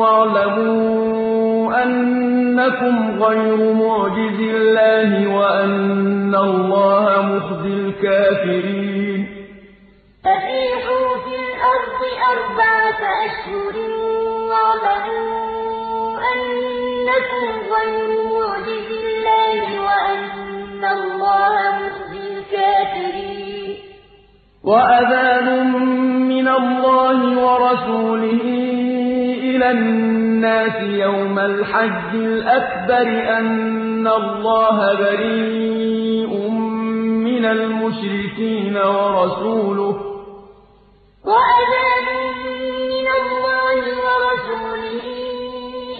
وَاعْلَمُوا أَنَّكُمْ غَيْرُ مُعْجِزِي اللَّهِ وَأَنَّ اللَّهَ مُخْزِي الْكَافِرِينَ. فَسِيحُوا فِي الْأَرْضِ أَرْبَعَةَ أَشْهُرٍ وَاعْلَمُوا أَنَّكُمْ غَيْرُ مُعْجِزِي اللَّهِ وَأَنَّ اللَّهَ مُخْزِي الْكَافِرِينَ. وَأَذَانٌ مِّنَ اللَّهِ وَرَسُولِهِ إِلَى النَّاسِ يَوْمَ الْحَجِّ الْأَكْبَرِ أَنَّ اللَّهَ بَرِيءٌ مِّنَ الْمُشْرِكِينَ وَرَسُولُهُ ۚ. وَأَذَانٌ مِّنَ اللَّهِ وَرَسُولِهِ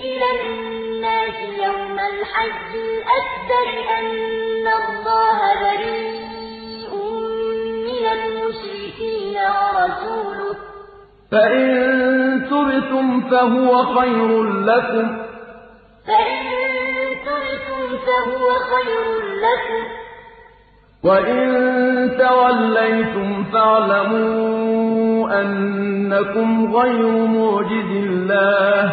إِلَى النَّاسِ يَوْمَ الْحَجِّ الْأَكْبَرِ أَنَّ اللَّهَ بَرِيءٌ مِّنَ الْمُشْرِكِينَ وَرَسُولُهُ ۚ. فَإِن تُبْتُمْ فَهُوَ خَيْرٌ لَّكُمْ ۖ. وَإِن تَوَلَّيْتُمْ فَاعْلَمُوا أَنَّكُمْ غَيْرُ مُعْجِزِي اللَّهِ ۗ.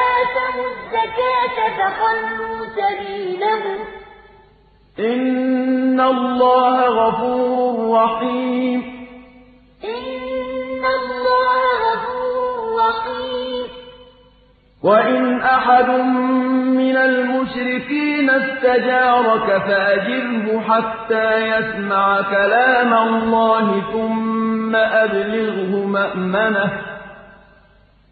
الزَّكَاةَ فَخَلُّوا سَبِيلَهُمْ ۚ إِنَّ اللَّهَ غَفُورٌ رَّحِيمٌ. إِنَّ اللَّهَ غَفُورٌ رَّحِيمٌ. وَإِنْ أَحَدٌ مِّنَ الْمُشْرِكِينَ اسْتَجَارَكَ فَأَجِرْهُ حَتَّىٰ يَسْمَعَ كَلَامَ اللَّهِ ثُمَّ أَبْلِغْهُ مَأْمَنَهُ ۚ.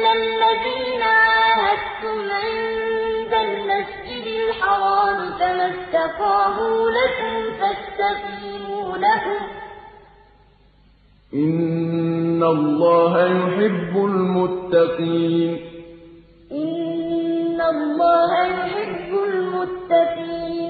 إِلَّا الَّذِينَ عَاهَدتُّمْ عِندَ الْمَسْجِدِ الْحَرَامِ فَمَا اسْتَقَامُوا لَكُمْ فَاسْتَقِيمُوا لَهُمْ ۚ إِنَّ اللَّهَ يُحِبُّ الْمُتَّقِينَ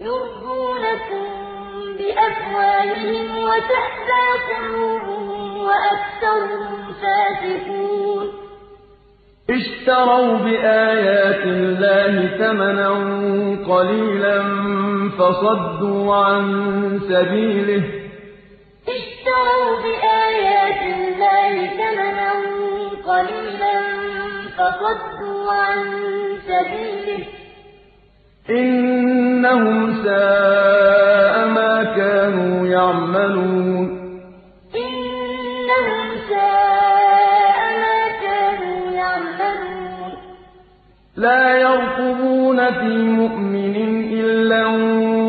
يرضونكم بأفواههم وتأبى قلوبهم وأكثرهم فاسقون. اشتروا بآيات الله ثمنا قليلا فصدوا عن سبيله. اشتروا بآيات الله ثمنا قليلا فصدوا عن سبيله. إنهم ساء ما كانوا يعملون. إنهم ساء ما كانوا يعملون. لا يرقبون في مؤمن إلا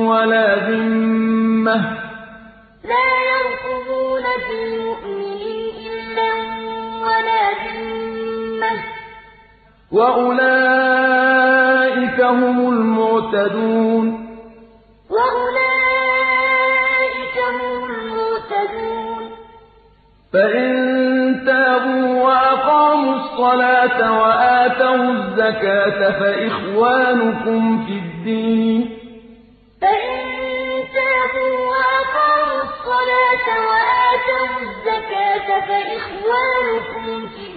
ولا ذمة. لا يرقبون في مؤمن إلا ولا ذمة. وأولئك هم المعتدون وأولئك هم المعتدون فإن تابوا وأقاموا الصلاة وآتوا الزكاة فإخوانكم في الدين. فإن تابوا وأقاموا الصلاة وآتوا الزكاة فإخوانكم في الدين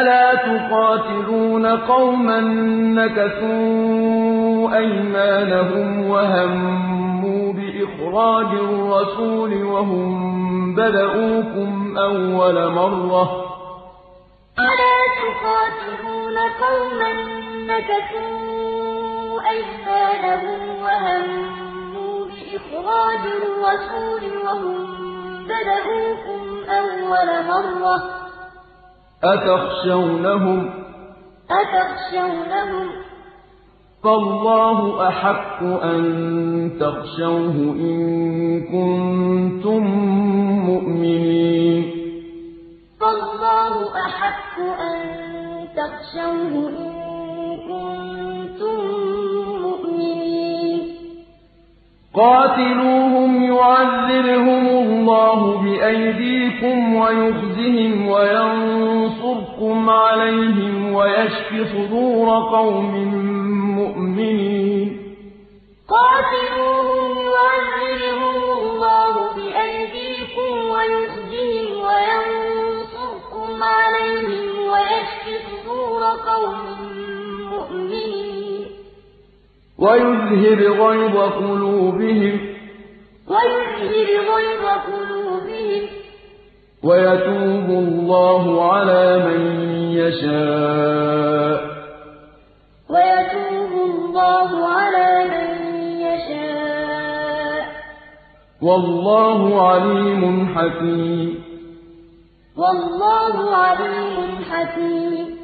ألا تقاتلون قوما نكثوا أيمانهم وهموا بإخراج الرسول وهم بدؤوكم أول مرة ألا تقاتلون قوما نكثوا أيمانهم وهموا بإخراج الرسول وهم بدؤوكم أول مرة أتخشونهم؟ أتخشونهم؟ فالله أحق أن تخشوه إن كنتم مؤمنين. فالله أحق أن تخشوه إن كنتم قاتلوهم يعذرهم الله بأيديكم ويخزهم وينصركم عليهم ويشف صدور قوم مؤمنين. قاتلوهم يعذرهم الله بأيديكم ويخزهم وينصركم عليهم ويشف صدور قوم مؤمنين ويذهب غيظ قلوبهم ويذهب غيظ قلوبهم ويتوب الله على من يشاء. ويتوب الله على من يشاء. والله عليم حكيم. والله عليم حكيم.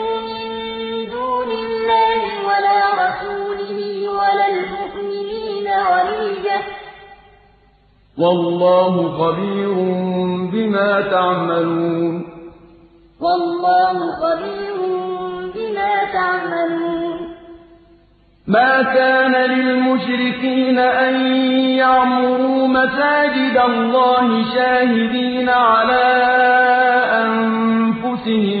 اللَّهِ وَلَا رَسُولِهِ وَلَا الْمُؤْمِنِينَ وَلِيجَةً ۚ وَاللَّهُ خَبِيرٌ بِمَا تَعْمَلُونَ. وَاللَّهُ خَبِيرٌ بِمَا تَعْمَلُونَ. مَا كَانَ لِلْمُشْرِكِينَ أَن يَعْمُرُوا مَسَاجِدَ اللَّهِ شَاهِدِينَ عَلَىٰ أَنفُسِهِم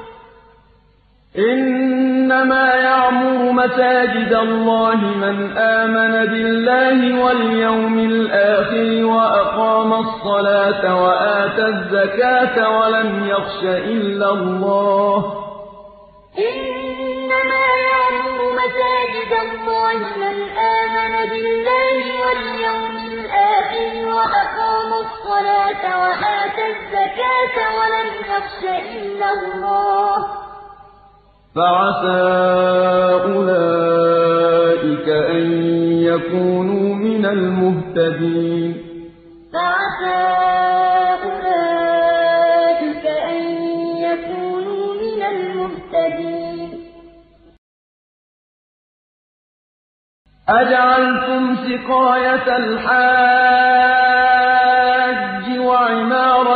إِنَّمَا يَعْمُرُ مَسَاجِدَ اللَّهِ مَنْ آمَنَ بِاللَّهِ وَالْيَوْمِ الْآخِرِ وَأَقَامَ الصَّلَاةَ وَآتَى الزَّكَاةَ وَلَمْ يَخْشَ إِلَّا اللَّهَ ۖ. إِنَّمَا يَعْمُرُ مَسَاجِدَ اللَّهِ مَنْ آمَنَ بِاللَّهِ وَالْيَوْمِ الْآخِرِ وَأَقَامَ الصَّلَاةَ وَآتَى الزَّكَاةَ وَلَمْ يَخْشَ إِلَّا اللَّهَ ۖ. فَعَسَىٰ أُولَٰئِكَ أَن يَكُونُوا مِنَ الْمُهْتَدِينَ. فَعَسَىٰ أُولَٰئِكَ أَن يَكُونُوا مِنَ الْمُهْتَدِينَ. أَجَعَلْتُمْ سِقَايَةَ الْحَاجِّ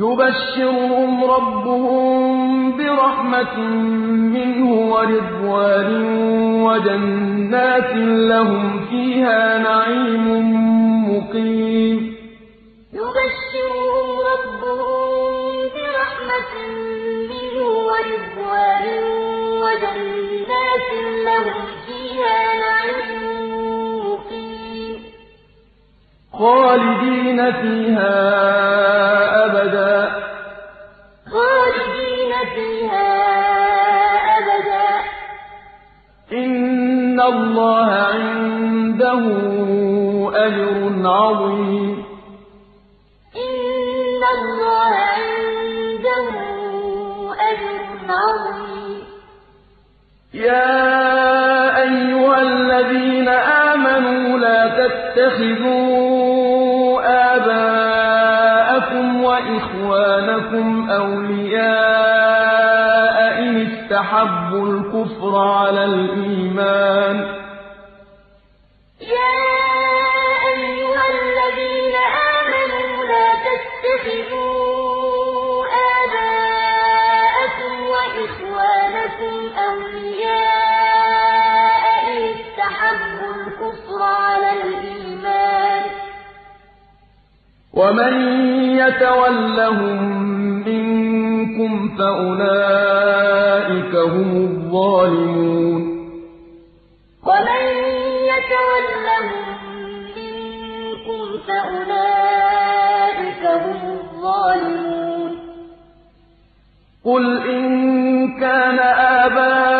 يُبَشِّرُهُمْ رَبُّهُم بِرَحْمَةٍ مِّنْهُ وَرِضْوَانٍ وَجَنَّاتٍ لَّهُمْ فِيهَا نَعِيمٌ مُّقِيمٌ. يُبَشِّرُهُمْ رَبُّهُم بِرَحْمَةٍ مِّنْهُ وَرِضْوَانٍ وَجَنَّاتٍ لَّهُمْ فِيهَا نَعِيمٌ خَالِدِينَ فِيهَا أَبَدًا ۖ. خَالِدِينَ فِيهَا أَبَدًا ۖ. إِنَّ اللَّهَ عِندَهُ أَجْرٌ عَظِيمٌ. إِنَّ اللَّهَ عِندَهُ أَجْرٌ عَظِيمٌ. يَا أَيُّهَا الذين آمنوا لا تتخذوا آباءكم وإخوانكم أولياء إن استحبوا الكفر على الإيمان ومن يتولهم منكم فأولئك هم الظالمون ومن يتولهم منكم فأولئك هم الظالمون قل إن كان آباؤكم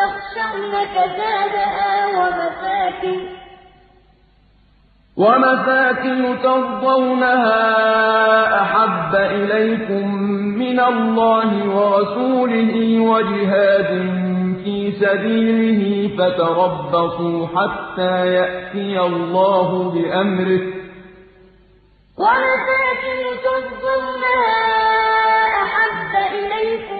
تخشون كسادها ومساكن. ومساكن ترضونها أحب إليكم من الله ورسوله وجهاد في سبيله فتربصوا حتى يأتي الله بأمره. ومساكن ترضونها أحب إليكم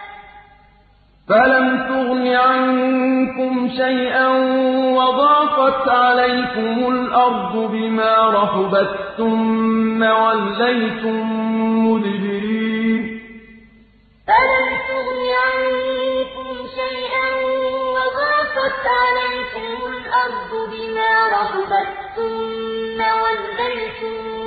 فلم تغن عنكم شيئا وضاقت عليكم الأرض بما رحبت ثم وليتم مدبرين فلم تغن عنكم شيئا وضاقت عليكم الأرض بما رحبت ثم وليتم مدبرين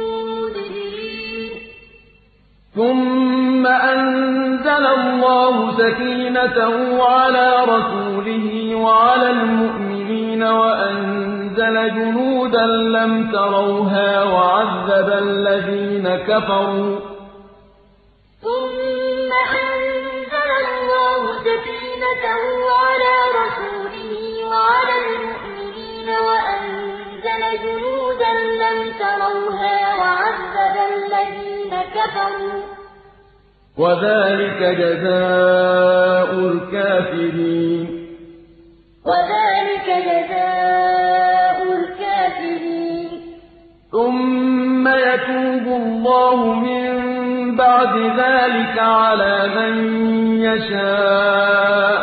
ثم أنزل الله سكينته على رسوله وعلى المؤمنين وأنزل جنودا لم تروها وعذب الذين كفروا. ثم أنزل الله سكينته على رسوله وعلى المؤمنين وأنزل جنودا لم تروها وعذب الذين كفروا. وذلك جزاء الكافرين. وذلك جزاء الكافرين. ثم يتوب الله من بعد ذلك على من يشاء.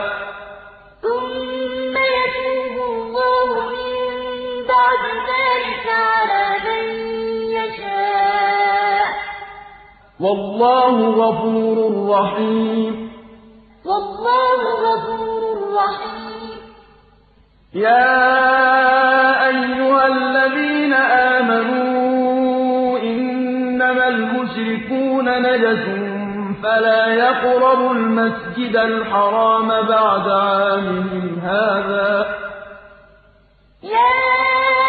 ثم يتوب الله من بعد ذلك على من يشاء. والله غفور رحيم. والله غفور رحيم. يا أيها الذين آمنوا إنما المشركون نجس فلا يقربوا المسجد الحرام بعد عامهم هذا. يا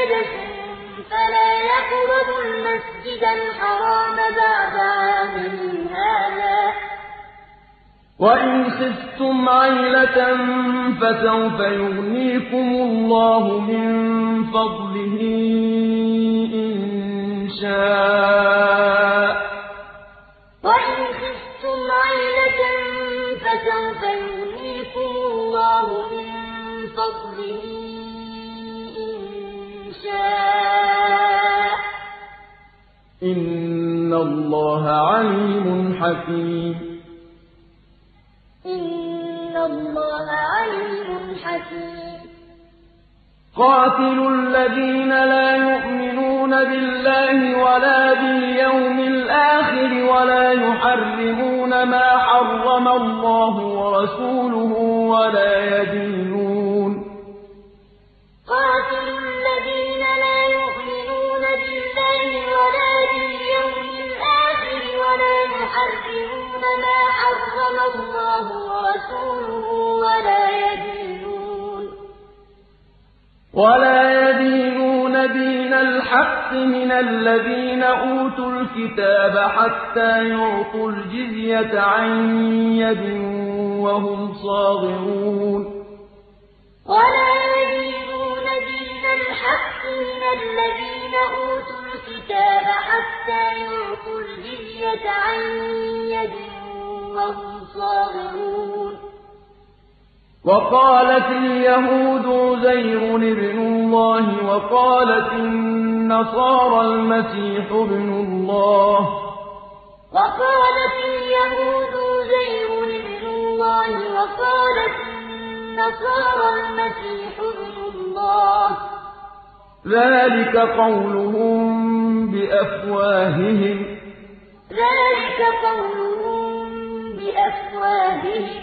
موعدهم فلا يقربوا المسجد الحرام بعد عامهم هذا. وإن خفتم عيلة فسوف يغنيكم الله من فضله إن شاء. وإن خفتم عيلة فسوف يغنيكم الله من فضله إن الله عليم حكيم ۚ إِنَّ اللَّهَ عَلِيمٌ حَكِيمٌ قاتلوا الذين لا يؤمنون بالله ولا باليوم الآخر ولا يحرمون ما حرم الله ورسوله ولا يدينون قاتلوا بِاللَّهِ وَلَا بِالْيَوْمِ الْآخِرِ وَلَا يُحَرِّمُونَ مَا حَرَّمَ اللَّهُ وَرَسُولُهُ وَلَا يَدِينُونَ. ولا يدينون دين الحق من الذين أوتوا الكتاب حتى يعطوا الجزية عن يد وهم صاغرون. ولا يدينون دين الحق من الذين أوتوا الكتاب حتى يعطوا الجزية عن يد وهم صاغرون. وقالت اليهود عزير ابن الله وقالت النصارى المسيح ابن الله. وقالت اليهود عزير ابن الله وقالت النصارى المسيح ابن الله. ذلك قولهم بأفواههم. ذلك قولهم بأفواههم.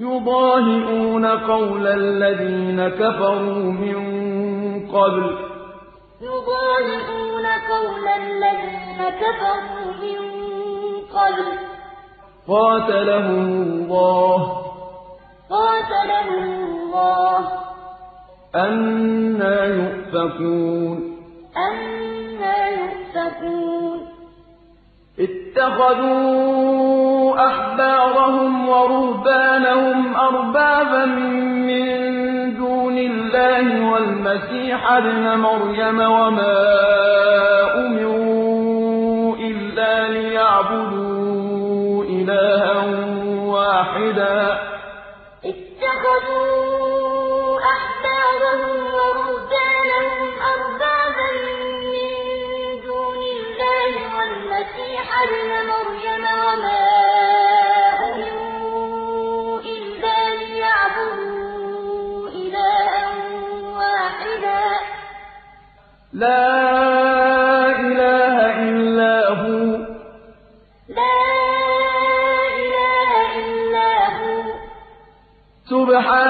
يضاهئون قول الذين كفروا من قبل. يضاهئون قول الذين كفروا من قبل. قاتلهم الله. قاتلهم الله. أنا يؤفكون يؤفكون اتخذوا أحبارهم ورهبانهم أربابا من دون الله والمسيح ابن مريم وما أمروا إلا ليعبدوا إلها واحدا اتخذوا أحبارهم ورهبانهم أربابا من دون الله والمسيح ابن مريم وما أمروا إلا ليعبدوا إلها واحدا. لا إله إلا هو. لا إله إلا هو. سبحانه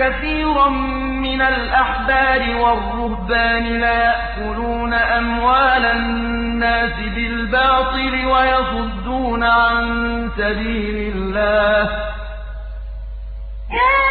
كثيرا من الأحبار والرهبان ليأكلون أموال الناس بالباطل ويصدون عن سبيل الله. يا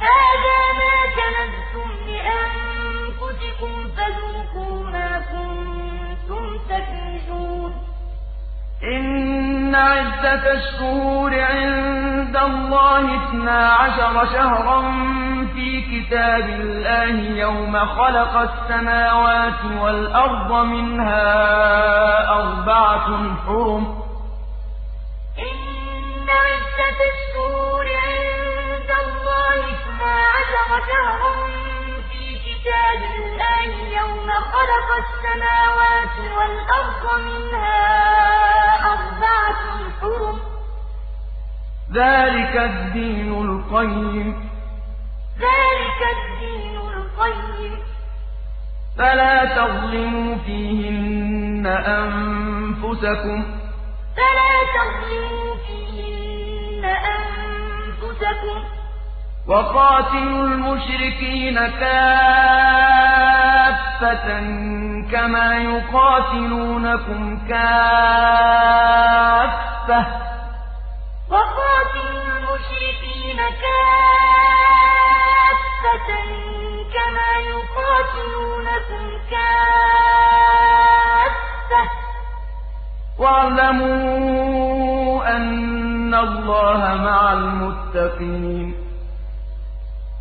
هذا ما كنزتم لأنفسكم فذوقوا ما كنتم تكنزون. إن عدة الشهور عند الله اثنا عشر شهرا في كتاب الله يوم خلق السماوات والأرض منها أربعة حرم. في كتاب الله يوم خلق السماوات والأرض منها أربعة حرم ذلك الدين القيم ذلك الدين القيم فلا تظلموا فيهن أنفسكم فلا تظلموا فيهن أنفسكم وقاتلوا المشركين كافة كما يقاتلونكم كافة. وقاتلوا المشركين كافة كما يقاتلونكم كافة. واعلموا أن الله مع المتقين.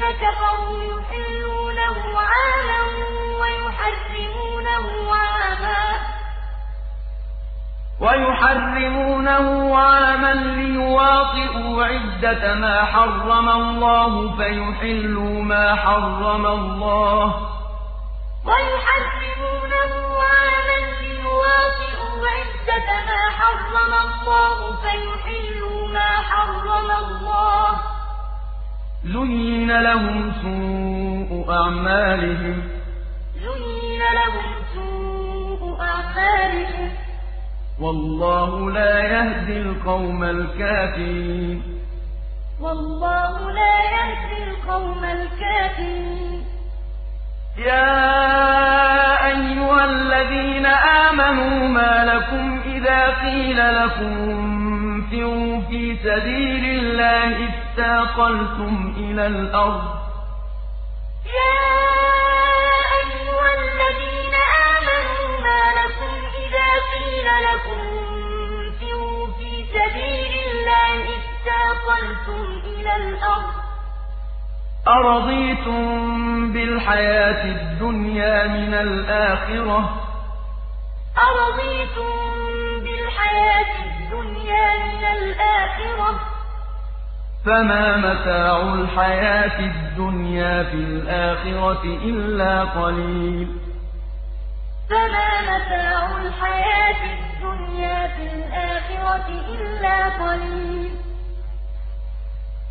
كفروا يحلونه عاما ويحرمونه عاما ليواطئوا عدة ما حرم الله فيحلوا ما حرم الله. زين لهم سوء أعمالهم. زين لهم سوء أعمالهم. والله لا يهدي القوم الكافرين. والله لا يهدي القوم الكافرين. يا أيها الذين آمنوا ما لكم إذا قيل لكم انفروا في سبيل الله اثاقلتم إلى الأرض. يا أيها الذين آمنوا ما لكم إذا قيل لكم انفروا في سبيل الله اثاقلتم إلى الأرض. أرضيتم بالحياة الدنيا من الآخرة؟ أرضيتم بالحياة الدنيا من الآخرة. فما متاع الحياة الدنيا في الآخرة إلا قليل. فما متاع الحياة الدنيا في الآخرة إلا قليل.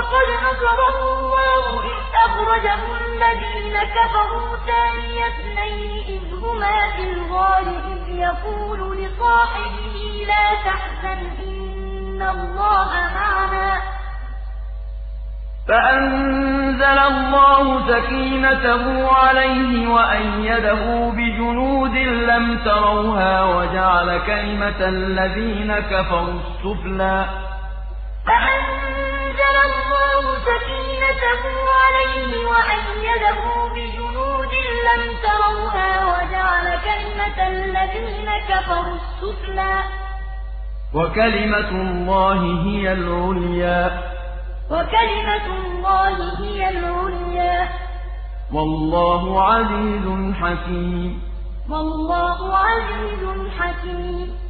فقد نصره الله إذ أخرجه الذين كفروا ثاني اثنين إذ هما في الغار إذ يقول لصاحبه لا تحزن إن الله معنا. فأنزل الله سكينته عليه وأيده بجنود لم تروها وجعل كلمة الذين كفروا السفلى. فأنزل الله سكينته عليه وأيده بجنود لم تروها وجعل كلمة الذين كفروا السفلى. وكلمة الله هي العليا. وكلمة الله هي العليا. والله عزيز حكيم. والله عزيز حكيم.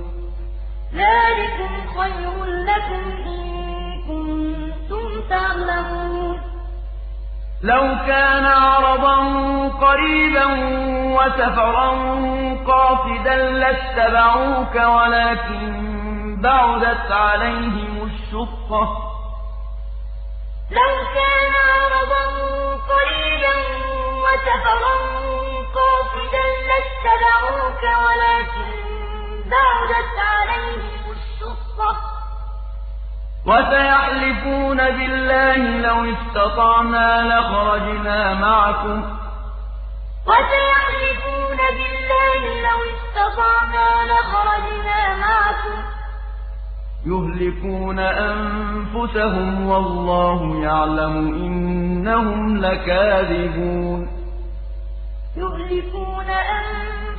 ذلكم خير لكم إن كنتم تعلمون. لو كان عرضا قريبا وسفرا قاصدا لاتبعوك ولكن بعدت عليهم الشقة. لو كان عرضا قريبا وسفرا قاصدا لاتبعوك ولكن بعدت عليهم الشقة. وسيحلفون بالله لو استطعنا لخرجنا معكم. وسيحلفون بالله لو استطعنا لخرجنا معكم. يهلكون أنفسهم والله يعلم إنهم لكاذبون. يهلكون أنفسهم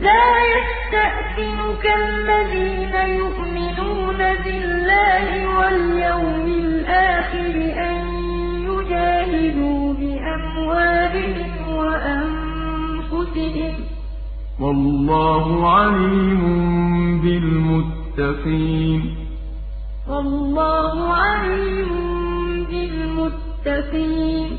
لا يستأذنك الذين يؤمنون بالله واليوم الآخر أن يجاهدوا بأموالهم وأنفسهم. والله عليم بالمتقين. والله عليم بالمتقين.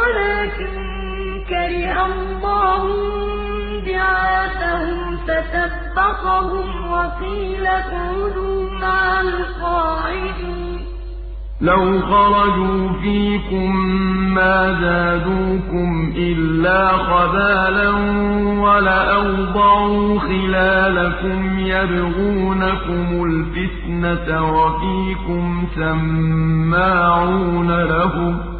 ولكن كره الله فَأَرَاهُم بِعَاثَهُمْ فَثَبَّطَهُمْ وَقِيلَ اقْعُدُوا مَعَ الْقَاعِدِينَ. لَوْ خَرَجُوا فِيكُم مَّا زَادُوكُمْ إِلَّا خَبَالًا وَلَأَوْضَعُوا خِلَالَكُمْ يَبْغُونَكُمُ الْفِتْنَةَ وَفِيكُمْ سَمَّاعُونَ لَهُمْ ۗ.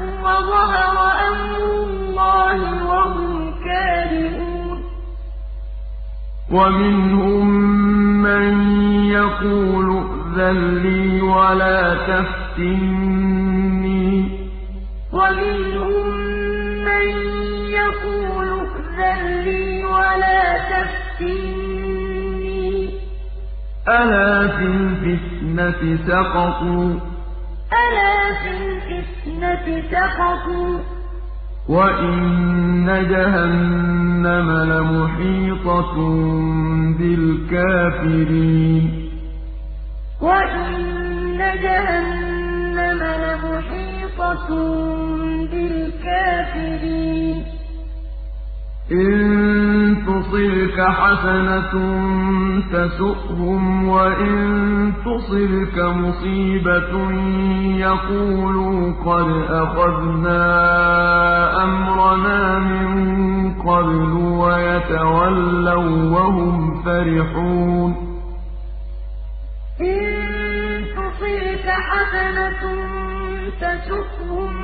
وَظَهَرَ أَمْرُ اللَّهِ وَهُمْ كَارِهُونَ. وَمِنْهُم مَّن يَقُولُ ائْذَن لِّي وَلَا تَفْتِنِّي ۚ. وَمِنْهُم مَّن يَقُولُ ائْذَن لِّي وَلَا تَفْتِنِّي ۚ. أَلَا فِي الْفِتْنَةِ سَقَطُوا؟ أَلَا فِي الْفِتْنَةِ سَقَطُوا ۗ وَإِنَّ جَهَنَّمَ لَمُحِيطَةٌ بِالْكَافِرِينَ. وَإِنَّ جَهَنَّمَ لَمُحِيطَةٌ بِالْكَافِرِينَ. إِن تُصِبْكَ حَسَنَةٌ تَسُؤْهُمْ وَإِن تُصِبْكَ مُصِيبَةٌ يَقُولُوا قَدْ أَخَذْنَا أَمْرَنَا مِن قَبْلُ وَيَتَوَلَّوا وَّهُمْ فَرِحُونَ. إِن تُصِبْكَ حَسَنَةٌ تَسُؤْهُمْ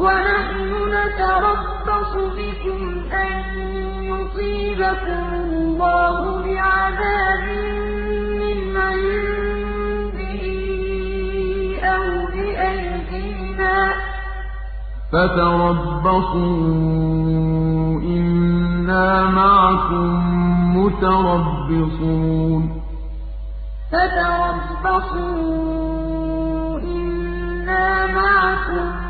وَنَحْنُ نَتَرَبَّصُ بِكُمْ أَن يُصِيبَكُمُ اللَّهُ بِعَذَابٍ مِّنْ عِندِهِ أَوْ بِأَيْدِينَا ۖ. فَتَرَبَّصُوا إِنَّا مَعَكُم مُّتَرَبِّصُونَ. فَتَرَبَّصُوا إِنَّا مَعَكُم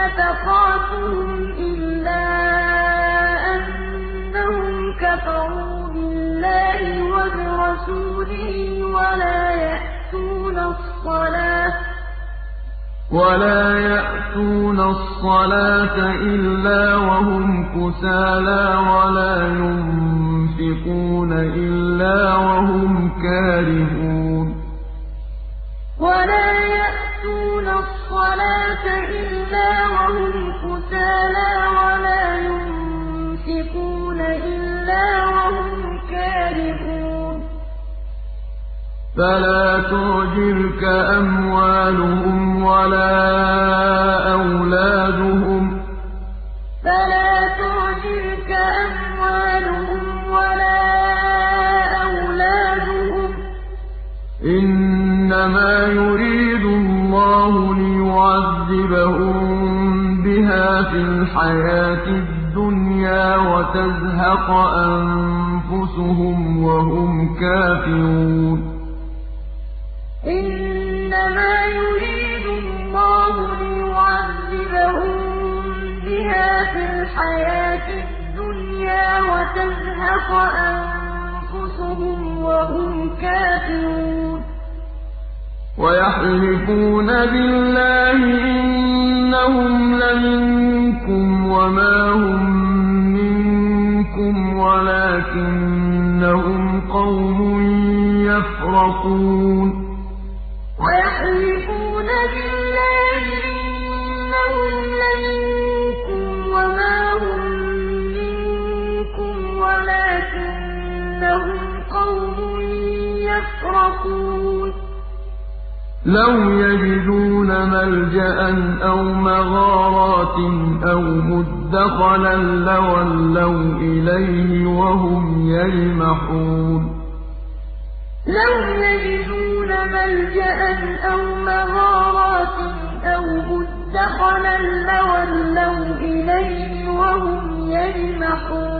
نَفَقَاتُهُمْ إِلَّا أَنَّهُمْ كَفَرُوا بِاللَّهِ وَبِرَسُولِهِ وَلَا يَأْتُونَ الصَّلَاةَ إِلَّا وَهُمْ كُسَالَىٰ وَلَا يُنفِقُونَ إِلَّا وَهُمْ كَارِهُونَ. وَلَا يَأْتُونَ الصَّلَاةَ إِلَّا وَهُمْ كُسَالَىٰ وَلَا يُنفِقُونَ إِلَّا وَهُمْ كَارِهُونَ. فَلَا تُعْجِبْكَ أَمْوَالُهُمْ وَلَا أَوْلَادُهُمْ ۚ. إِنَّمَا يُرِيدُ اللَّهُ لِيُعَذِّبَهُم بِهَا فِي الْحَيَاةِ الدُّنْيَا وَتَزْهَقَ أَنفُسُهُمْ وَهُمْ كَافِرُونَ. إِنَّمَا يُرِيدُ اللَّهُ لِيُعَذِّبَهُم بِهَا فِي الْحَيَاةِ الدُّنْيَا وَتَزْهَقَ أَنفُسُهُمْ وَهُمْ كَافِرُونَ. وَيَحْلِفُونَ بِاللَّهِ إِنَّهُمْ لَمِنكُمْ وَمَا هُم مِّنكُمْ وَلَٰكِنَّهُمْ قَوْمٌ يَفْرَقُونَ. وَيَحْلِفُونَ بِاللَّهِ إِنَّهُمْ لَوْ يَجِدُونَ مَلْجَأً أَوْ مَغَارَاتٍ أَوْ مُدَّخَلًا لَّوَلَّوْا إِلَيْهِ وَهُمْ يَجْمَحُونَ لَوْ يَجِدُونَ مَلْجَأً أَوْ مَغَارَاتٍ أَوْ مُدَّخَلًا لَّوَلَّوْا إِلَيْهِ وَهُمْ يَجْمَحُونَ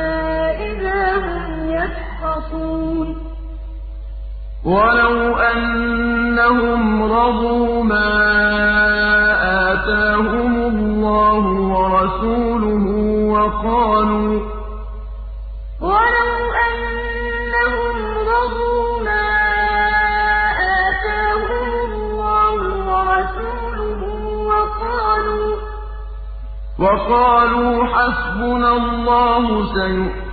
وَلَوْ أَنَّهُمْ رَضُوا مَا آتَاهُمُ اللَّهُ وَرَسُولُهُ وَقَالُوا وَلَوْ أَنَّهُمْ رَضُوا مَا آتَاهُمُ اللَّهُ وَرَسُولُهُ وَقَالُوا حَسْبُنَا اللَّهُ سَيُؤْتِينَا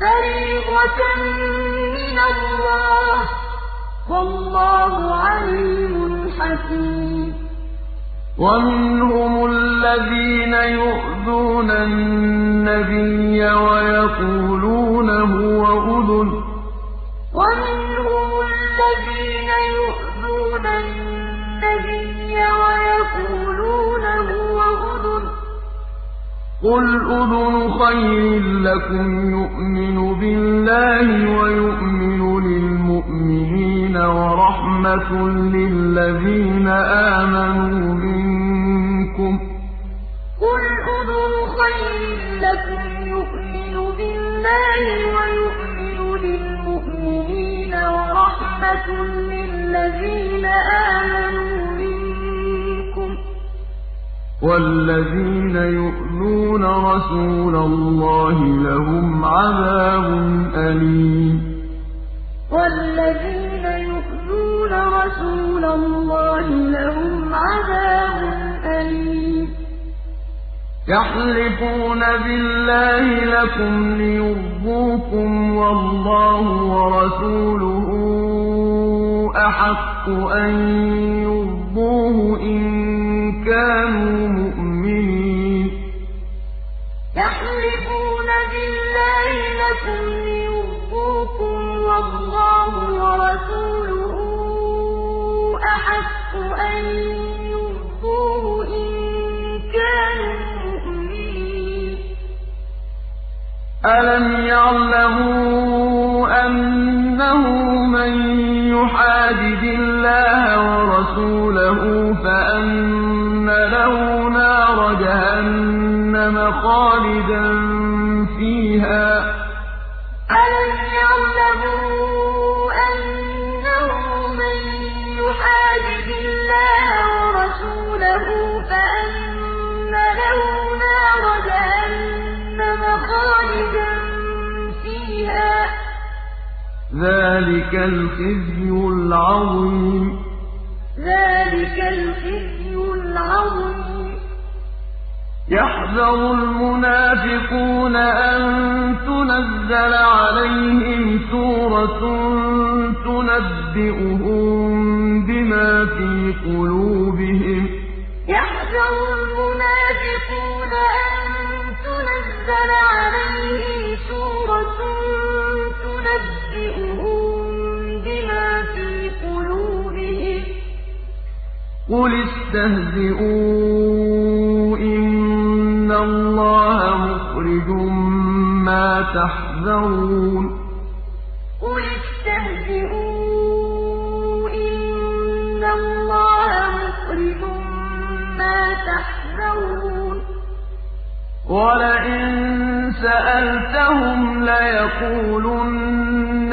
فَرِيضَةً مِّنَ اللَّهِ ۗ. وَاللَّهُ عَلِيمٌ حَكِيمٌ. وَمِنْهُمُ الَّذِينَ يُؤْذُونَ النَّبِيَّ وَيَقُولُونَ هُوَ أُذُنٌ ۚ. قُلْ أُذُنُ خَيْرٍ لَّكُمْ يُؤْمِنُ بِاللَّهِ وَيُؤْمِنُ لِلْمُؤْمِنِينَ وَرَحْمَةٌ لِّلَّذِينَ آمَنُوا مِنكُمْ ۚ وَالَّذِينَ يُؤْذُونَ رَسُولَ اللَّهِ لَهُمْ عَذَابٌ أَلِيمٌ. وَالَّذِينَ يُؤْذُونَ رَسُولَ اللَّهِ لَهُمْ عَذَابٌ أَلِيمٌ. يَحْلِفُونَ بِاللَّهِ لَكُمْ لِيُرْضُوكُمْ وَاللَّهُ وَرَسُولُهُ أَحَقُّ أَن يُرْضُوهُ إِن كَانُوا مُؤْمِنِينَ. يَحْلِفُونَ بِاللَّهِ لَكُمْ لِيُرْضُوكُمْ وَاللَّهُ وَرَسُولُهُ أَحَقُّ أَن يُرْضُوهُ إِن كَانُوا مُؤْمِنِينَ. أَلَمْ يَعْلَمُوا أَنَّهُ مَن يُحَادِدِ اللَّهَ وَرَسُولَهُ فَأَنَّ لَهُ نَارَ جَهَنَّمَ خَالِدًا فِيهَا ۚ أَلَمْ يَعْلَمُوا أَنَّهُ مَن يُحَادِدِ اللَّهَ وَرَسُولَهُ فَأَنَّ لَهُ نَارَ جَهَنَّمَ خَالِدًا فِيهَا ۚ ذَٰلِكَ الْخِزْيُ الْعَظِيمُ ذَٰلِكَ الْخِزْيُ يَحْذَرُ الْمُنَافِقُونَ أَن تُنَزَّلَ عَلَيْهِمْ سُورَةٌ تُنَبِّئُهُم بِمَا فِي قُلُوبِهِمْ ۚ. يَحْذَرُ الْمُنَافِقُونَ أَن تُنَزَّلَ عَلَيْهِمْ قُلِ اسْتَهْزِئُوا إِنَّ اللَّهَ مُخْرِجٌ مَّا تَحْذَرُونَ قُلِ اسْتَهْزِئُوا إِنَّ اللَّهَ مُخْرِجٌ مَّا تَحْذَرُونَ وَلَئِن سَأَلْتَهُمْ لَيَقُولُنَّ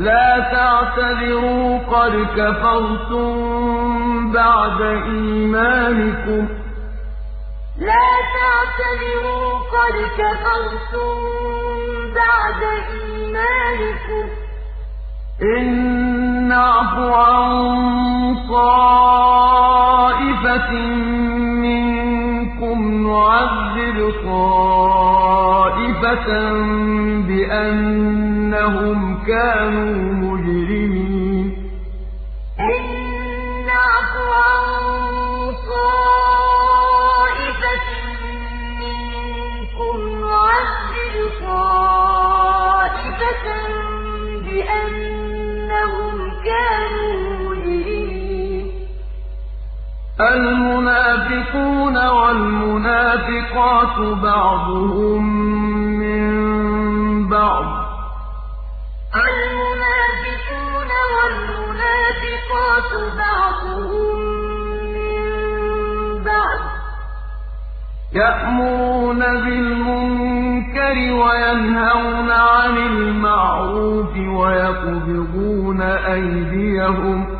لَا تَعْتَذِرُوا قَدْ كَفَرْتُم بَعْدَ إِيمَانِكُمْ ۚ. إِن نَّعْفُ عَن طَائِفَةٍ مِّنكُمْ نُعَذِّبْ طَائِفَةً بِأَنَّهُمْ كَانُوا مُجْرِمِينَ إِن نَّعْفُ المنافقون والمنافقات بعضهم من بعض. يأمرون بالمنكر وينهون عن المعروف ويقبضون أيديهم.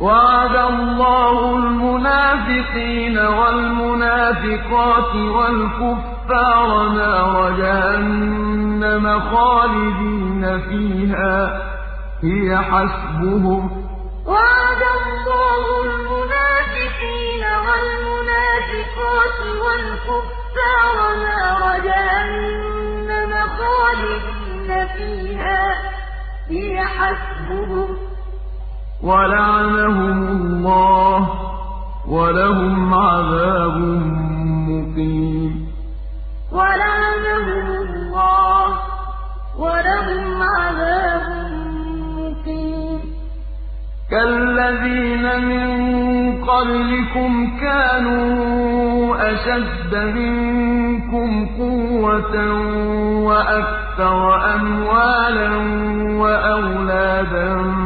وعد الله المنافقين والمنافقات والكفار نار جهنم خالدين فيها. هي حسبهم. وعد الله المنافقين والمنافقات والكفار نار جهنم خالدين فيها. هي حسبهم. ولعنهم الله ولهم عذاب مقيم ولعنهم الله ولهم عذاب مقيم كالذين من قبلكم كانوا أشد منكم قوة وأكثر أموالا وأولادا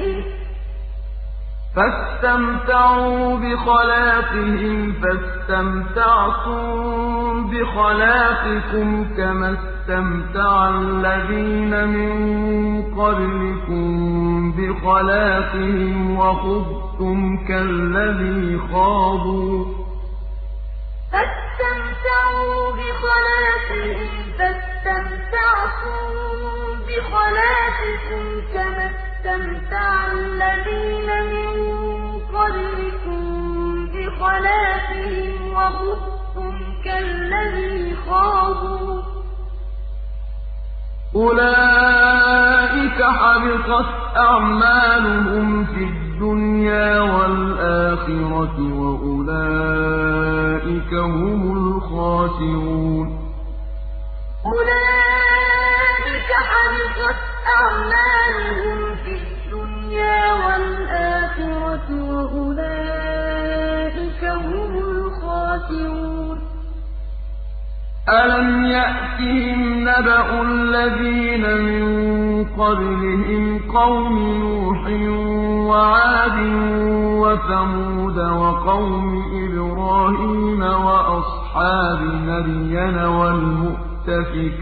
فاستمتعوا بخلاقهم فاستمتعتم بخلاقكم كما استمتع الذين من قبلكم بخلاقهم وخضتم كالذي خاضوا. فاستمتعوا بخلاقهم فاستمتعتم بخلاقكم كما استمتع الذين من قبلكم بخلاقهم وخضتم كالذي خاضوا. أولئك حبطت أعمالهم في الدنيا والآخرة وأولئك هم الخاسرون. أعمالهم في الدنيا والآخرة وأولئك هم الخاسرون. ألم يأتهم نبأ الذين من قبلهم قوم نوح وعاد وثمود وقوم إبراهيم وأصحاب مدين والمؤتفكات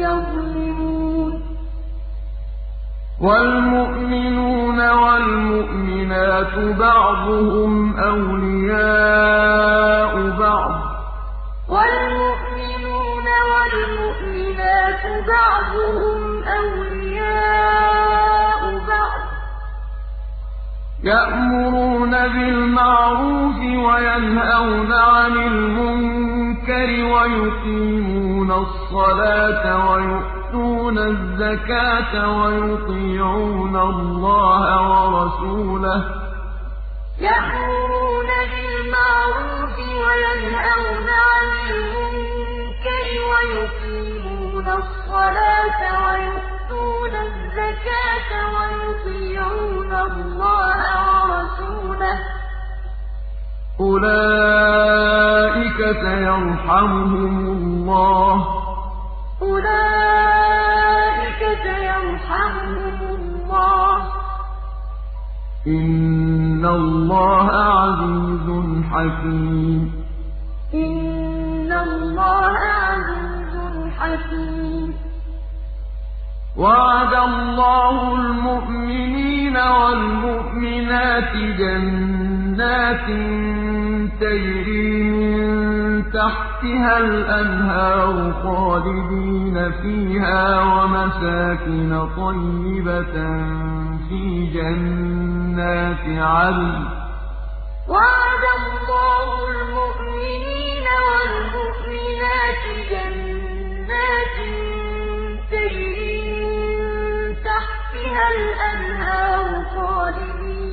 يظلمون والمؤمنون والمؤمنات بعضهم أولياء بعض والمؤمنون والمؤمنات بعضهم أولياء بعض يَأْمُرُونَ بِالْمَعْرُوفِ وَيَنْهَوْنَ عَنِ الْمُنكَرِ وَيُقِيمُونَ الصَّلَاةَ وَيُؤْتُونَ الزَّكَاةَ وَيُطِيعُونَ اللَّهَ وَرَسُولَهُ ۚ. يَأْمُرُونَ بِالْمَعْرُوفِ وَيَنْهَوْنَ عَنِ الْمُنكَرِ وَيُقِيمُونَ الصَّلَاةَ وَيُؤْتُونَ الزَّكَاةَ وَيُطِيعُونَ اللَّهَ وَرَسُولَهُ ۚ. أُولَٰئِكَ سَيَرْحَمُهُمُ اللَّهُ ۗ. إِنَّ اللَّهَ عَزِيزٌ حَكِيمٌ. إِنَّ اللَّهَ عَزِيزٌ حَكِيمٌ. وَعَدَ اللَّهُ الْمُؤْمِنِينَ وَالْمُؤْمِنَاتِ جَنَّاتٍ تَجْرِي مِن تَحْتِهَا الْأَنْهَارُ خَالِدِينَ فِيهَا وَمَسَاكِنَ طَيِّبَةً فِي جَنَّاتِ عَدْنٍ ۚ. وَعَدَ اللَّهُ الْمُؤْمِنِينَ وَالْمُؤْمِنَاتِ جَنَّاتٍ تَجْرِي مِن تَحْتِهَا الْأَنْهَارُ خَالِدِينَ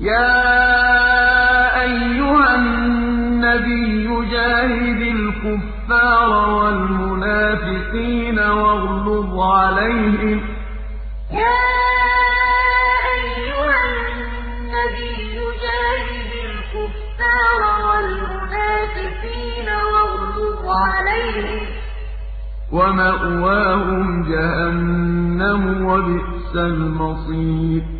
يَا أَيُّهَا النَّبِيُّ جَاهِدِ الْكُفَّارَ وَالْمُنَافِقِينَ وَاغْلُظْ عَلَيْهِمْ ۚ. الْكُفَّارَ وَالْمُنَافِقِينَ وَاغْلُظْ عَلَيْهِمْ ۚ. وَمَأْوَاهُمْ جَهَنَّمُ ۖ وَبِئْسَ الْمَصِيرُ.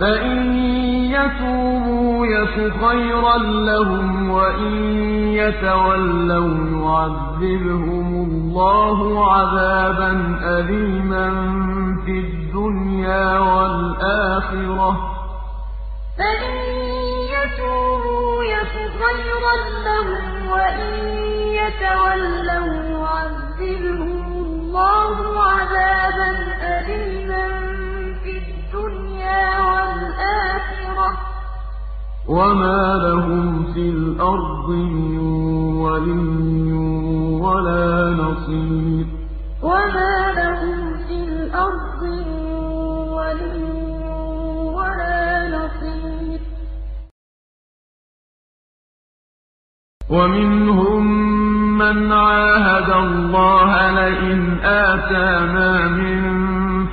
فَإِن يَتُوبُوا يَكُ خَيْرًا لَّهُمْ ۖ وَإِن يَتَوَلَّوْا يُعَذِّبْهُمُ اللَّهُ عَذَابًا أَلِيمًا فِي الدُّنْيَا وَالْآخِرَةِ ۚ فَإِن يَتُوبُوا يَكُ خَيْرًا لَّهُمْ ۖ وَإِن يَتَوَلَّوْا يُعَذِّبْهُمُ اللَّهُ عَذَابًا أَلِيمًا وَمَا لَهُمْ فِي الْأَرْضِ مِن وَلِيٍّ وَلَا نَصِيرٍ وَمَا لَهُمْ فِي الْأَرْضِ مِن وَلِيٍّ وَلَا نَصِيرٍ وَمِنْهُم مَّنْ عَاهَدَ اللَّهَ لَئِنْ آتَانَا مِن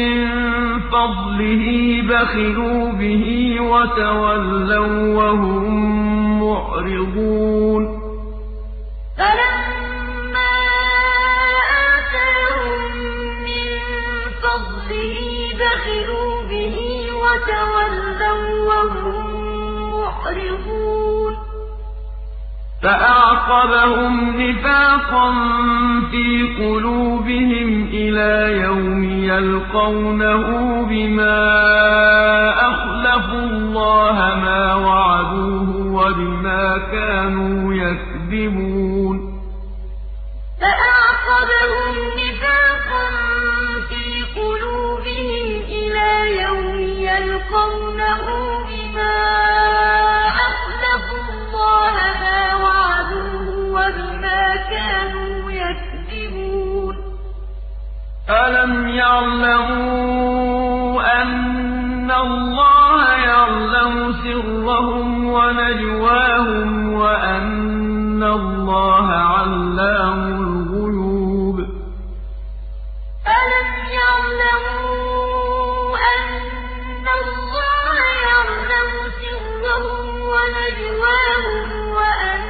مِّن فَضْلِهِ بخلوا به وتولوا وهم معرضون. فلما آتاهم من فضله بخلوا به وتولوا وهم معرضون. فأعقبهم نفاقا في قلوبهم إلى يوم يلقونه بما أخلفوا الله ما وعدوه وبما كانوا يكذبون. فأعقبهم نفاقا في قلوبهم إلى يوم يلقونه بما وبما كانوا يكذبون. ألم يعلموا أن الله يعلم سرهم ونجواهم وأن الله علام الغيوب. ألم يعلموا أن الله يعلم سرهم ونجواهم وأن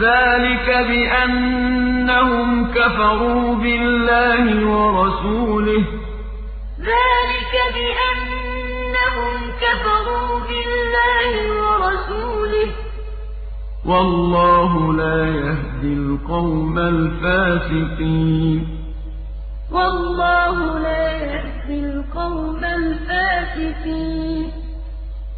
ذلك بأنهم كفروا بالله ورسوله. ذلك بأنهم كفروا بالله ورسوله. والله لا يهدي القوم الفاسقين. والله لا يهدي القوم الفاسقين.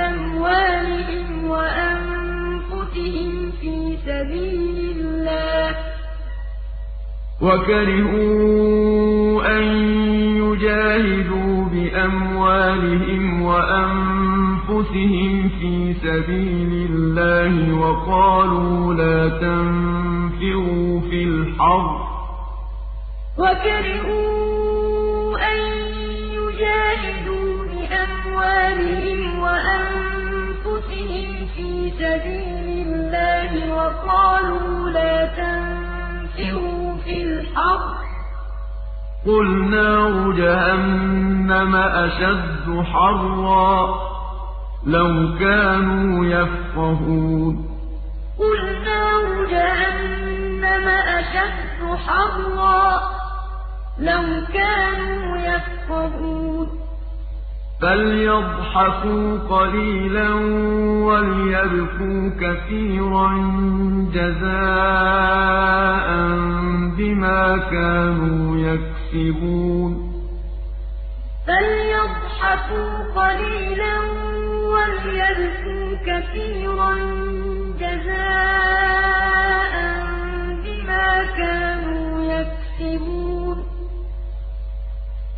بأموالهم وأنفسهم في سبيل الله. وكرهوا أن يجاهدوا بأموالهم وأنفسهم في سبيل الله وقالوا لا تنفروا في الحرب. وكرهوا أن يجاهدوا بأموالهم وأنفسهم في سبيل الله وقالوا لا تنفروا في الحرب. قل نار جهنم أشد حرا لو كانوا يفقهون. قل نار جهنم أشد حرا لو كانوا يفقهون. فليضحكوا قليلا وليبكوا كثيرا جزاء بما كانوا يكسبون فليضحكوا قليلا وليبكوا كثيرا جزاء بما كانوا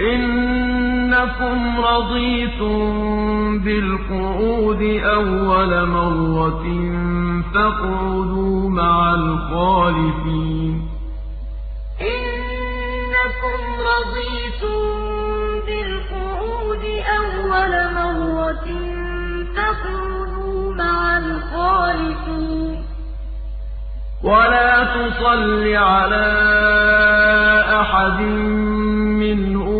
إنكم رضيتم بالقعود أول مرة فاقعدوا مع الخالفين. إنكم رضيتم بالقعود أول مرة فاقعدوا مع الخالفين. ولا تصل على أحد منهم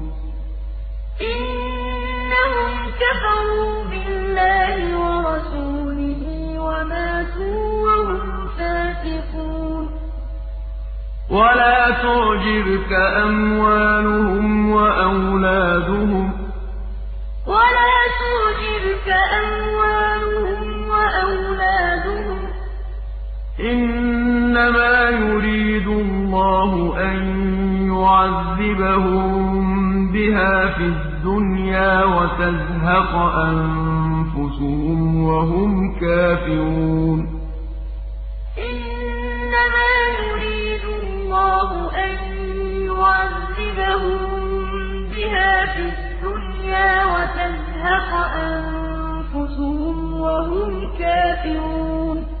إنهم كفروا بالله ورسوله وماتوا وهم فاسقون. ولا تعجبك أموالهم وأولادهم. ولا تعجبك أموالهم وأولادهم إنما يريد الله أن يعذبهم بها في الدنيا وتزهق أنفسهم وهم كافرون. إنما يريد الله أن يعذبهم بها في الدنيا وتزهق أنفسهم وهم كافرون.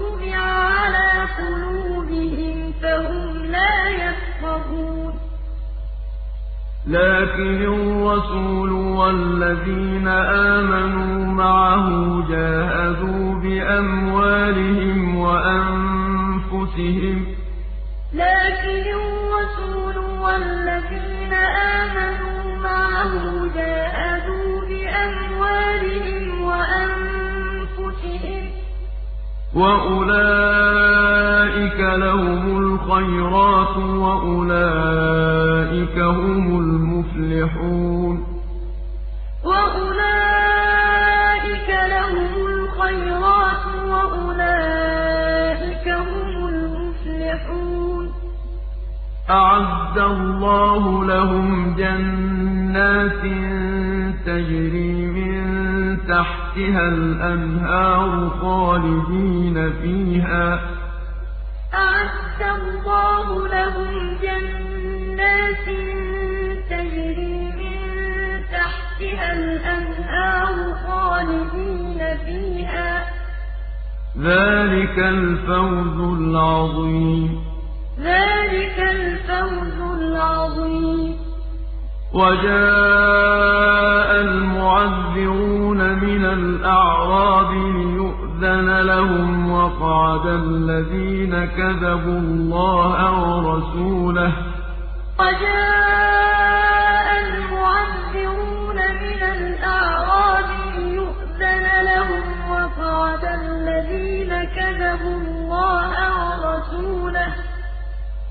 على قلوبهم فهم لا يفقهون. لكن الرسول والذين آمنوا معه جاهدوا بأموالهم وأنفسهم. وأولئك لهم الخيرات وأولئك هم المفلحون وأولئك لهم الخيرات وأولئك هم المفلحون أعد الله لهم جنات تجري من تحتها الأنهار خالدين فيها. أعد الله لهم جنات تجري من تحتها الأنهار خالدين فيها. ذلك الفوز العظيم. ذلك الفوز العظيم. وجاء المعذرون مِنَ الْأَعْرَابِ لِيُؤْذَنَ لَهُمْ وَقَعَدَ الَّذِينَ كَذَبُوا اللَّهَ وَرَسُولَهُ ۚ. وَجَاءَ الْمُعَذِّرُونَ مِنَ الْأَعْرَابِ لِيُؤْذَنَ لَهُمْ وَقَعَدَ الَّذِينَ كَذَبُوا اللَّهَ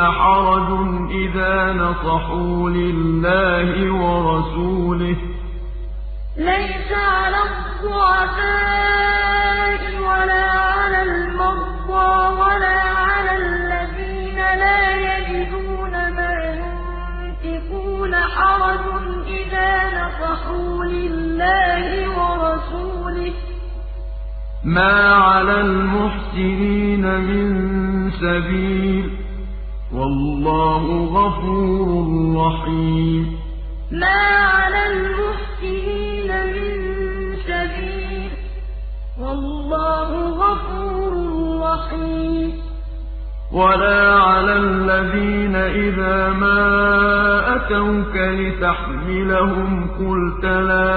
حرج إذا نصحوا لله ورسوله. ليس على الضعفاء ولا على المرضى ولا على الذين لا يجدون ما ينفقون حرج إذا نصحوا لله ما على المحسنين من سبيل والله غفور رحيم ما على المحسنين من سبيل والله غفور رحيم ولا على الذين إذا ما أتوك لتحملهم قلت لا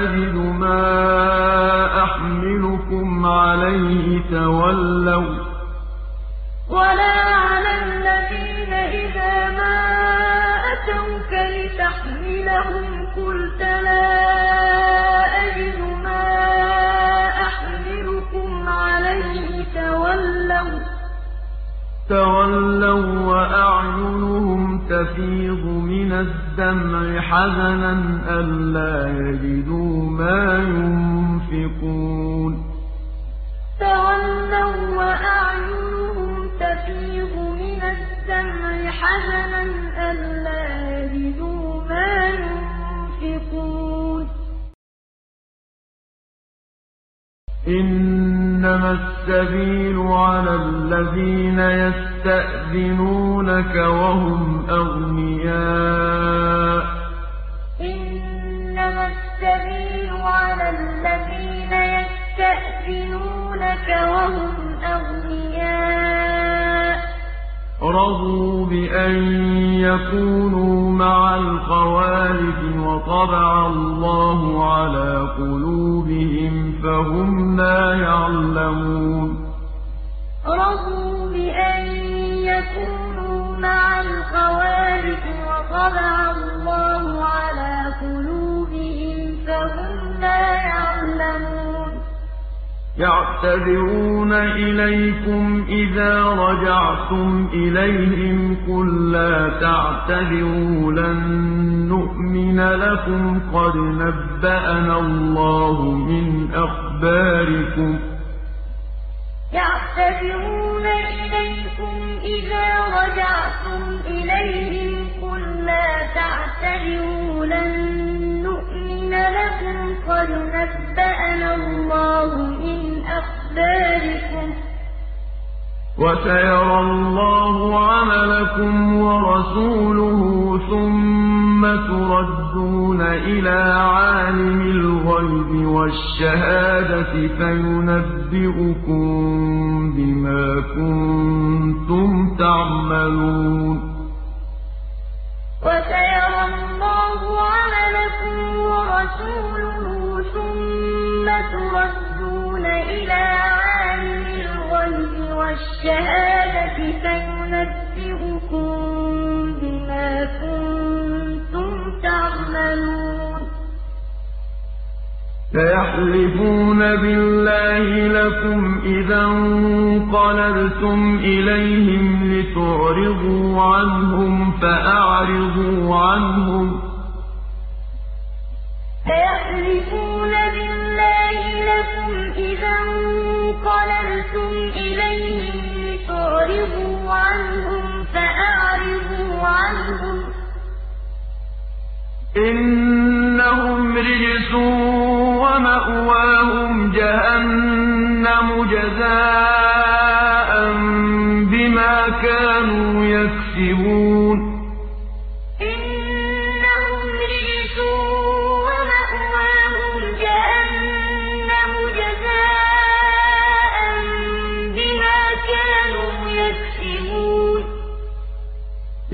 أجد ما أحملكم عليه تولوا ولا على الذين إذا ما أتوك لتحملهم قلت لا حزنا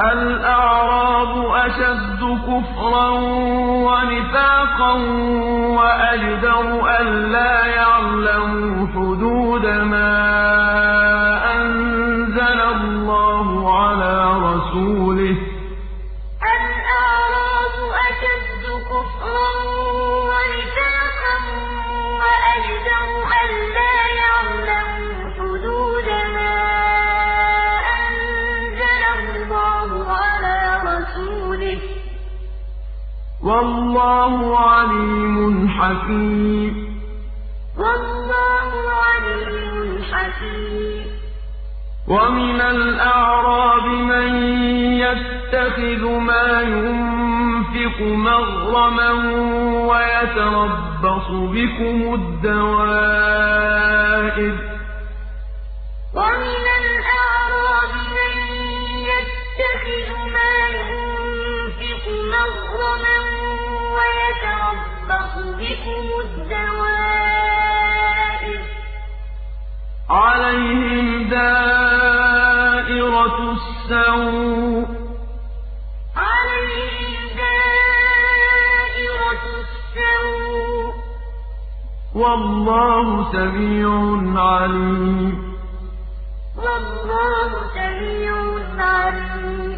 الأعراب أشد كفرا ونفاقا وأجدر ألا يعلموا حدود ما أنزل الله على رسوله. والله عليم حكيم. والله عليم حكيم. ومن الأعراب من يتخذ ما ينفق مغرما ويتربص بكم الدوائر. ومن الأعراب من يتخذ ما ينفق مغرما ويتربص بكم الدوائر. عليهم دائرة السوء. عليهم دائرة السوء. والله سميع عليم. والله سميع عليم.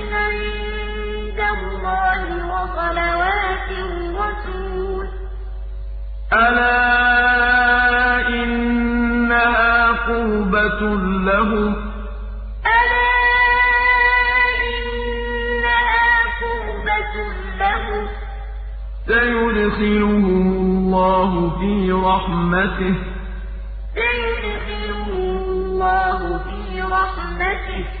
عند الله وصلوات الرسول. ألا إنها قربة لهم؟ ألا إنها قربة لهم. سيدخلهم الله في رحمته. سيدخلهم الله في رحمته.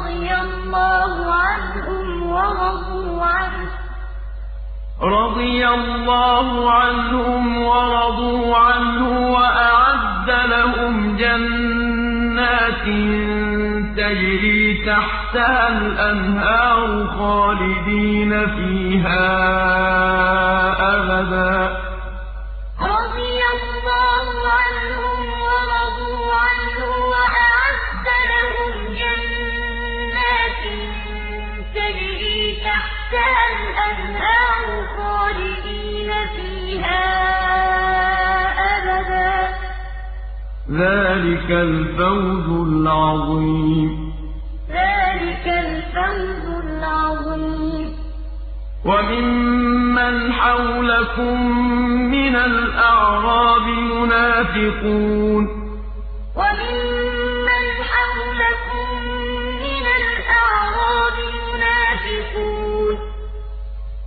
رضي الله عنهم ورضوا عنه. رضي الله عنهم ورضوا عنه وأعد لهم جنات تجري تحتها الأنهار خالدين فيها أبدا. الأنهار خالدين فيها أبدا. ذلك الفوز العظيم. ذلك الفوز العظيم. وممن حولكم من الأعراب منافقون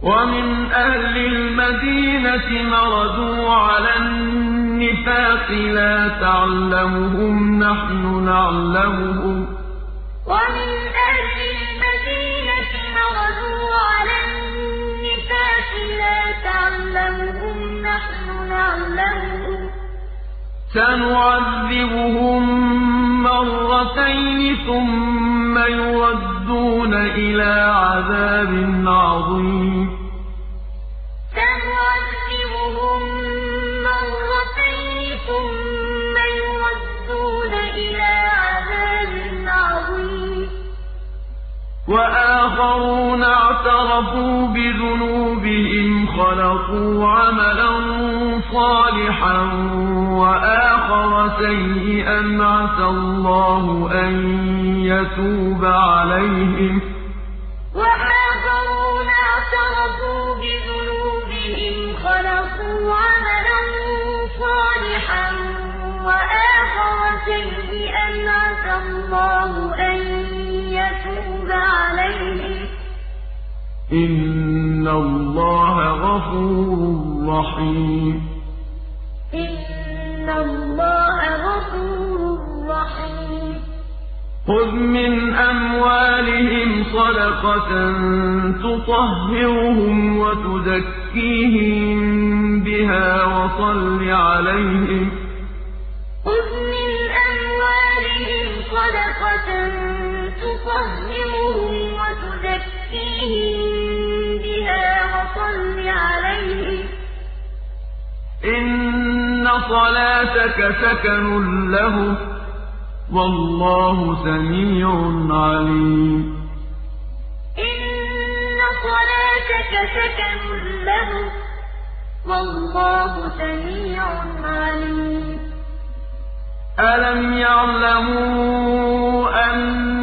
ومن أهل المدينة مردوا على النفاق لا تعلمهم نحن نعلمهم. ومن أهل المدينة على النفاق لا تعلمهم نحن نعلمهم. سنعذبهم مرتين ثم يردون إلى عذاب عظيم. سنعذبهم مرتين ثم يردون إلى عذاب وآخرون اعترفوا بذنوبهم خلقوا عملا صالحا وآخر سيئا عسى الله أن يتوب عليهم. وآخرون اعترفوا بذنوبهم خلقوا عملا صالحا وآخر سيئا عسى الله أن يتوب عليهم إن الله غفور رحيم. إن الله غفور رحيم. خذ من أموالهم صدقة تطهرهم وتزكيهم بها وصل عليهم. خذ من أموالهم صدقة تطهرهم وتزكيهم بها وصل عليهم. إن صلاتك سكن لهم والله سميع عليم. إن صلاتك سكن لهم والله سميع عليم. ألم يعلموا أن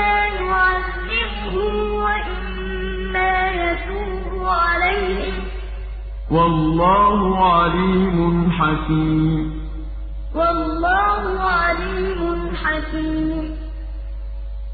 إما يعذبهم وإما يتوب عليهم والله عليم حكيم والله عليم حكيم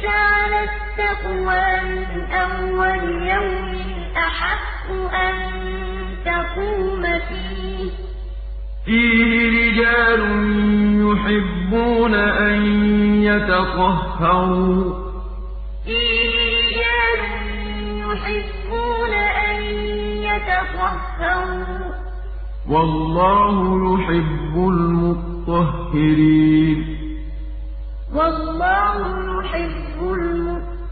أسس على التقوى من أول يوم أحق أن تقوم فيه. فيه رجال يحبون أن يتطهروا. فيه رجال يحبون أن يتطهروا. والله يحب المطهرين. والله يحب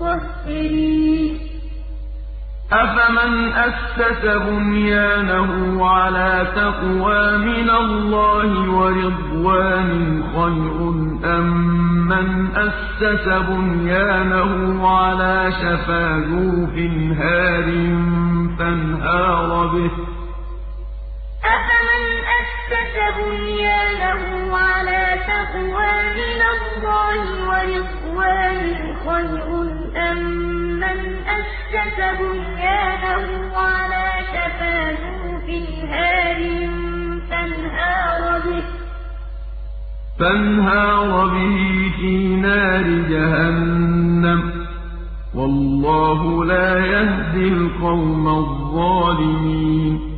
المطهرين. أفمن أسس بنيانه على تقوى من الله ورضوان خير أم من أسس بنيانه على شفا جوف هار فانهار به؟ أفمن أسس بنيانه على تقوى من الله ورضوان خير أم من أسس بنيانه على شفا جوف هار فانهار به فانهار به في نار جهنم والله لا يهدي القوم الظالمين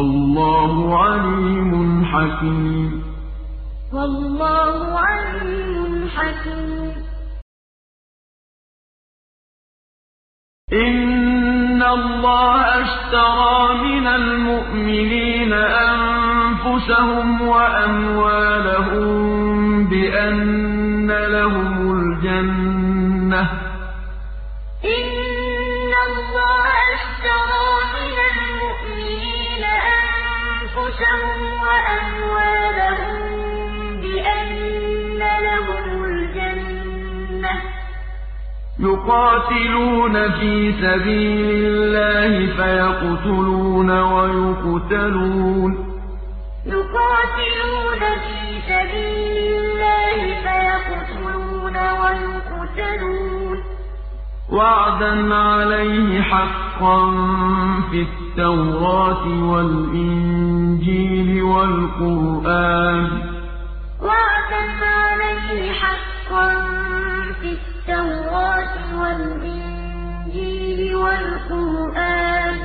والله عليم حكيم. والله عليم حكيم. إن الله اشترى من المؤمنين أنفسهم وأموالهم بأن لهم الجنة. إن الله اشترى أنفسهم وأموالهم بأن لهم الجنة. يقاتلون في سبيل الله فيقتلون ويقتلون. يقاتلون في سبيل الله فيقتلون ويقتلون. وعدا عليه حقا في التوراة والإنجيل والقرآن وعدا عليه حقا في التوراة والإنجيل والقرآن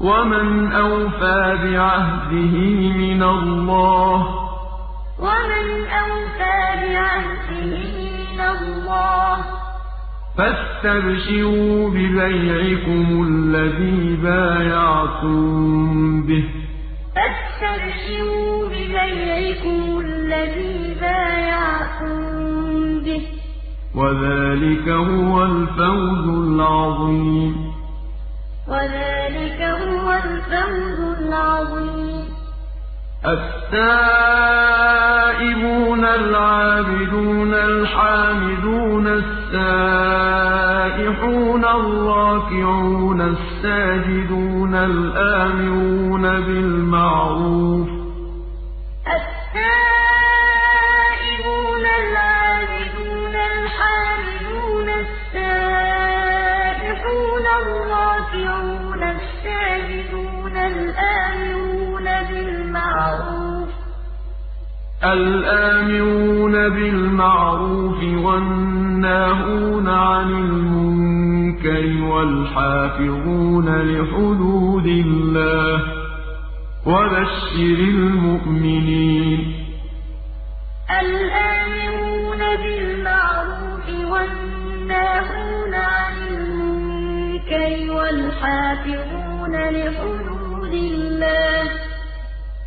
ومن أوفى بعهده من الله ومن أوفى بعهده من الله فاستبشروا ببيعكم الذي بايعتم به. فاستبشروا ببيعكم الذي بايعتم به. وذلك هو الفوز العظيم. وذلك هو الفوز العظيم. التائبون العابدون الحامدون السائحون الراكعون الساجدون الآمرون بالمعروف التائبون العابدون الحامدون السائحون الراكعون الساجدون الآمرون بالمعروف. الآمرون بالمعروف والناهون عن المنكر والحافظون لحدود الله وبشر المؤمنين. الآمرون والناهون عن المنكر والحافظون لحدود الله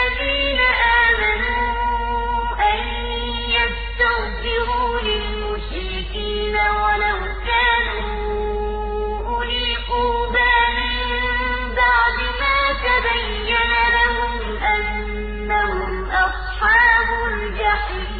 والذين آمنوا أن يستغفروا للمشركين ولو كانوا أولي قربى من بعد ما تبين لهم أنهم أصحاب الجحيم.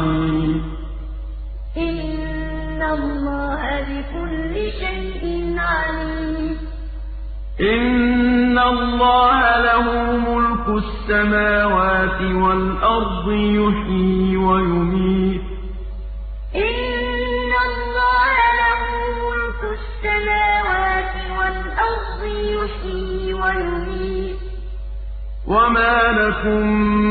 السماوات والأرض يحيي ويميت. إن الله له ملك السماوات والأرض يحيي ويميت. وما لكم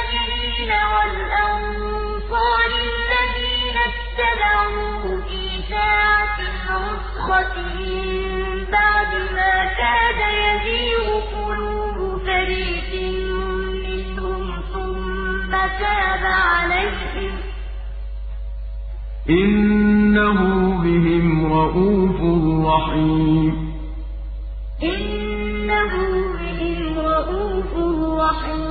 والأنصار الذين اتبعوه في ساعة العسرة من بعد ما كاد يزيغ قلوب فريق منهم ثم تاب عليهم. إنه بهم رءوف رحيم.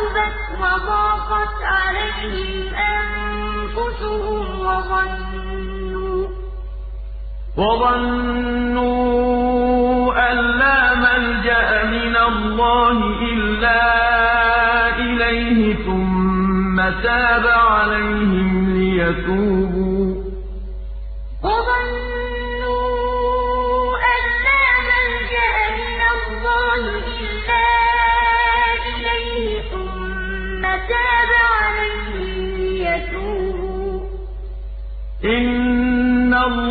رحبت وضاقت عليهم أنفسهم وظنوا وظنوا أن لا ملجأ من الله إلا إليه ثم تاب عليهم ليتوبوا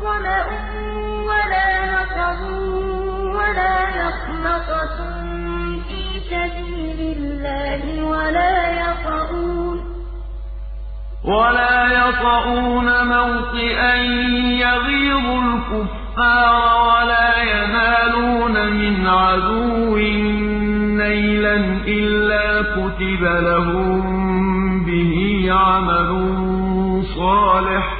ظمأ ولا نصب ولا مخمصة في سبيل الله ولا ولا موطئا يغيظ الكفار ولا ينالون من عدو نيلا إلا كتب لهم به عمل صالح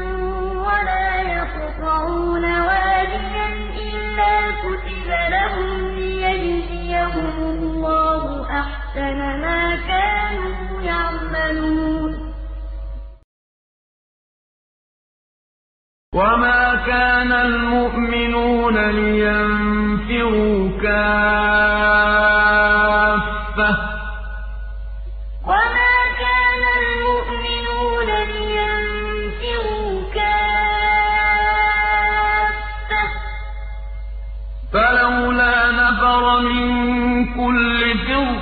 يقطعون واديا إلا كتب لهم ليجزيهم الله أحسن ما كانوا يعملون. وما كان المؤمنون لينفروا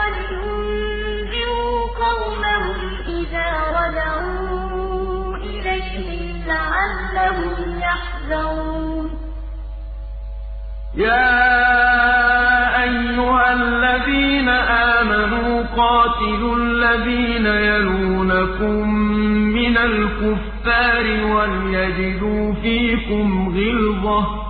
ولينذروا قومهم إذا رجعوا إليهم لعلهم يحذرون. يا أيها الذين آمنوا قاتلوا الذين يلونكم من الكفار وليجدوا فيكم غلظة.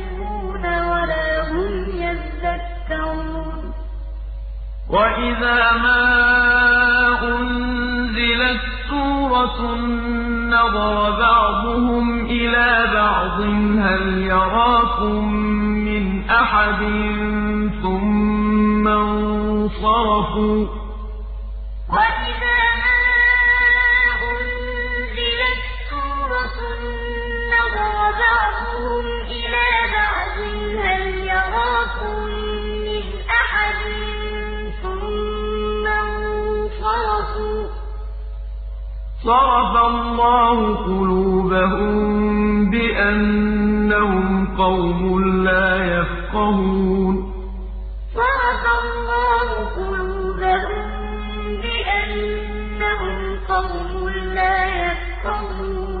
وَلَا هُمْ يَذَّكَّرُونَ. وَإِذَا مَا أُنزِلَتْ سُورَةٌ نَّظَرَ بَعْضُهُمْ إِلَىٰ بَعْضٍ هَلْ يَرَاكُم مِّنْ أَحَدٍ ثُمَّ انصَرَفُوا ۚ. وَإِذَا مَا أُنزِلَتْ سُورَةٌ نَّظَرَ بَعْضُهُمْ صَرَفَ اللَّهُ قُلُوبَهُم بِأَنَّهُمْ قَوْمٌ لَّا يَفْقَهُونَ. صَرَفَ اللَّهُ قُلُوبَهُم بِأَنَّهُمْ قَوْمٌ لَّا يَفْقَهُونَ.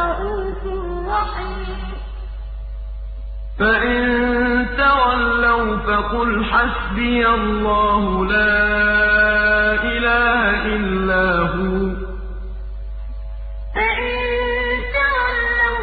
رَءُوفٌ رَّحِيمٌ فَإِن تَوَلَّوْا فَقُلْ حَسْبِيَ اللَّهُ لَا إِلَٰهَ إِلَّا هُوَ ۖ. فَإِن تَوَلَّوْا